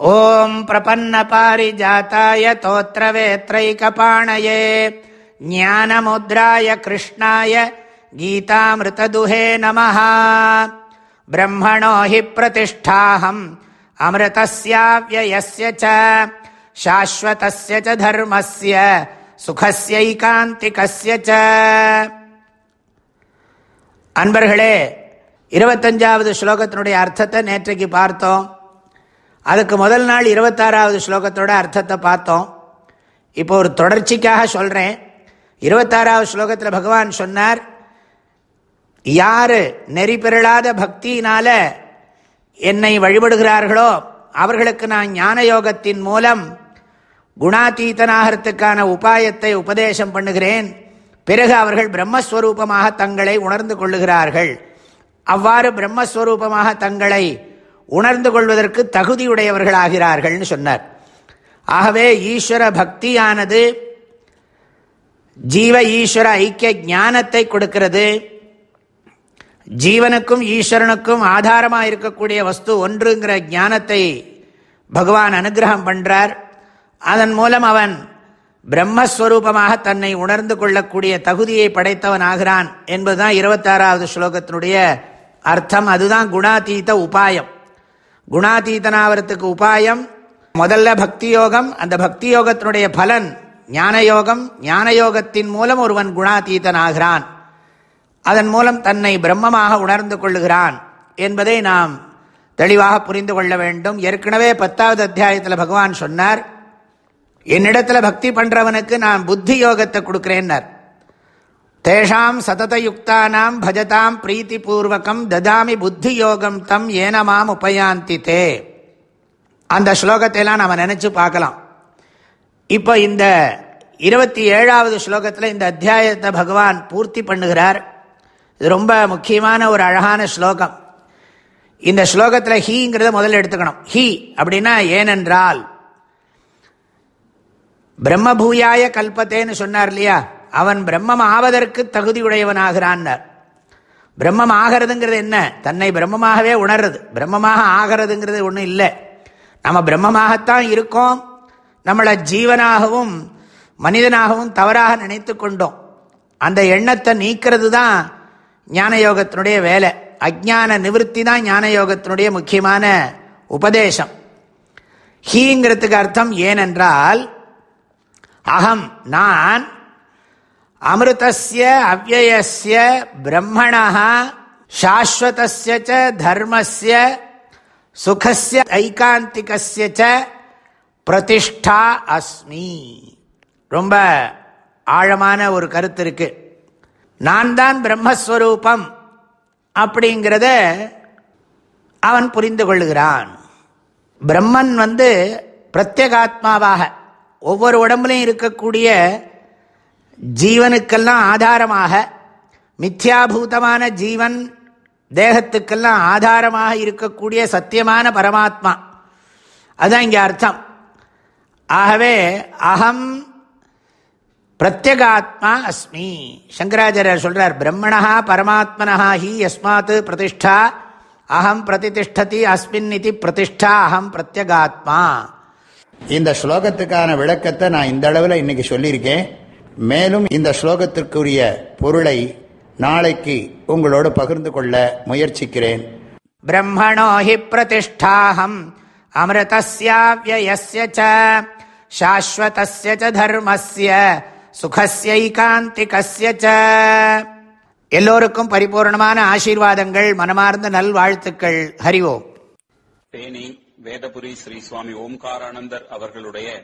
ॐ प्रपन्नपारिजाताय तोत्रवेत्रैकपाणये ज्ञानमुद्राय कृष्णाय गीतामृतदुहे नमः ब्रह्मणो हि प्रतिष्ठाहम् अमृतस्याव्ययस्य च शाश्वतस्य च धर्मस्य சுகஸ்யைகாந்திகஸ்ய ச அன்பர்களே இருபத்தஞ்சாவது ஸ்லோகத்தினுடைய அர்த்தத்தை நேற்றைக்கு பார்த்தோம் அதுக்கு முதல் நாள் இருபத்தாறாவது ஸ்லோகத்தோட அர்த்தத்தை பார்த்தோம். இப்போ ஒரு தொடர்ச்சிக்காக சொல்கிறேன் இருபத்தாறாவது ஸ்லோகத்தில் பகவான் சொன்னார் யார் நெறி பெறலாத பக்தியினால என்னை வழிபடுகிறார்களோ அவர்களுக்கு நான் ஞான யோகத்தின் மூலம் குணாதீதனாகிறதுக்கான உபாயத்தை உபதேசம் பண்ணுகிறேன். பிறகு அவர்கள் பிரம்மஸ்வரூபமாக தங்களை உணர்ந்து கொள்ளுகிறார்கள். அவ்வாறு பிரம்மஸ்வரூபமாக தங்களை உணர்ந்து கொள்வதற்கு தகுதியுடையவர்களாகிறார்கள்னு சொன்னார். ஆகவே ஈஸ்வர பக்தியானது ஜீவ ஈஸ்வர ஐக்கிய ஞானத்தை கொடுக்கிறது. ஜீவனுக்கும் ஈஸ்வரனுக்கும் ஆதாரமாக இருக்கக்கூடிய வஸ்து ஒன்றுங்கிற ஞானத்தை பகவான் அனுகிரகம் பண்ணுறார் அதன் மூலம் அவன் பிரம்மஸ்வரூபமாக தன்னை உணர்ந்து கொள்ளக்கூடிய தகுதியை படைத்தவன் ஆகிறான் என்பதுதான் இருபத்தாறாவது ஸ்லோகத்தினுடைய அர்த்தம். அதுதான் குணாதீத உபாயம். குணாதீதனாவரத்துக்கு உபாயம் முதல்ல பக்தி யோகம் அந்த பக்தி யோகத்தினுடைய பலன் ஞான யோகம் ஞான யோகத்தின் மூலம் ஒருவன் குணாதீதன் ஆகிறான் அதன் மூலம் தன்னை பிரம்மமாக உணர்ந்து கொள்ளுகிறான் என்பதை நாம் தெளிவாக புரிந்து கொள்ள வேண்டும். ஏற்கனவே பத்தாவது அத்தியாயத்தில் பகவான் சொன்னார் என்னிடத்தில் பக்தி பண்றவனுக்கு நான் புத்தி யோகத்தை கொடுக்கிறேன்னார். தேஷாம் சததயுக்தானாம் பஜதாம் பிரீத்தி பூர்வகம் ததாமி புத்தி யோகம் தம் ஏனமாம் உபயாந்தி தே அந்த ஸ்லோகத்தையெல்லாம் நம்ம நினச்சி பார்க்கலாம். இப்போ இந்த இருபத்தி ஏழாவது ஸ்லோகத்தில் இந்த அத்தியாயத்தை பகவான் பூர்த்தி பண்ணுகிறார். இது ரொம்ப முக்கியமான ஒரு அழகான ஸ்லோகம். இந்த ஸ்லோகத்தில் ஹீங்கிறத முதல்ல எடுத்துக்கணும். ஹீ அப்படின்னா ஏனென்றால் பிரம்மபூயாய கல்பத்தேன்னு சொன்னார் இல்லையா? அவன் பிரம்மம் ஆவதற்கு தகுதியுடையவனாகிறான்னார். பிரம்மம் ஆகிறதுங்கிறது என்ன? தன்னை பிரம்மமாகவே உணர்றது. பிரம்மமாக ஆகிறதுங்கிறது ஒன்றும் இல்லை. நம்ம பிரம்மமாகத்தான் இருக்கோம். நம்மளை ஜீவனாகவும் மனிதனாகவும் தவறாக நினைத்து கொண்டோம். அந்த எண்ணத்தை நீக்கிறது தான் ஞான யோகத்தினுடைய வேலை. அஜான நிவர்த்தி தான் ஞான யோகத்தினுடைய முக்கியமான உபதேசம். ஹீங்கிறதுக்கு அர்த்தம் ஏனென்றால் அகம் நான் அமிர்தஸ்ய அவ்வயஸ்ய பிரம்மணா சாஸ்வதஸ்ய ச தர்மஸ்ய சுகஸ்ய ஐகாந்திகஸ்ய ச பிரதிஷ்டா அஸ்மி. ரொம்ப ஆழமான ஒரு கருத்து இருக்கு. நான் தான் பிரம்மஸ்வரூபம் அப்படிங்கிறத அவன் புரிந்து கொள்கிறான் பிரம்மன் வந்து பிரத்யேகாத்மாவாக ஒவ்வொரு உடம்புலையும் இருக்கக்கூடிய ஜீவனுக்கெல்லாம் ஆதாரமாக மித்யாபூதமான ஜீவன் தேகத்துக்கெல்லாம் ஆதாரமாக இருக்கக்கூடிய சத்தியமான பரமாத்மா. அதுதான் இங்கே அர்த்தம். ஆகவே அகம் பிரத்யகாத்மா அஸ்மி. சங்கராச்சாரியர் சொல்கிறார் பிரம்மணா பரமாத்மனா ஹி எஸ்மாத் பிரதிஷ்டா அகம் பிரதிஷ்டதி அஸ்மின் இது பிரதிஷ்டா அகம் பிரத்யகாத்மா. இந்த ஸ்லோகத்துக்கான விளக்கத்தை நான் இந்த அளவில் இன்னைக்கு சொல்லியிருக்கேன். மேலும் இந்த ஸ்லோகத்திற்குரிய பொருளை நாளைக்கு உங்களோடு பகிர்ந்து கொள்ள முயற்சிக்கிறேன். பிரம்மணோ ஹி பிரதிஷ்டாஹம். அமிர்தஸ்யாவ்யயஸ்ய ச. சாஸ்வதஸ்ய ச தர்மஸ்ய சுகஸ்யைகாந்திகஸ்ய எல்லோருக்கும் பரிபூர்ணமான ஆசீர்வாதங்கள் மனமார்ந்த நல்வாழ்த்துக்கள் ஹரிவோம் தேனி வேதபுரி ஸ்ரீ சுவாமி ஓம்காரானந்தர் அவர்களுடைய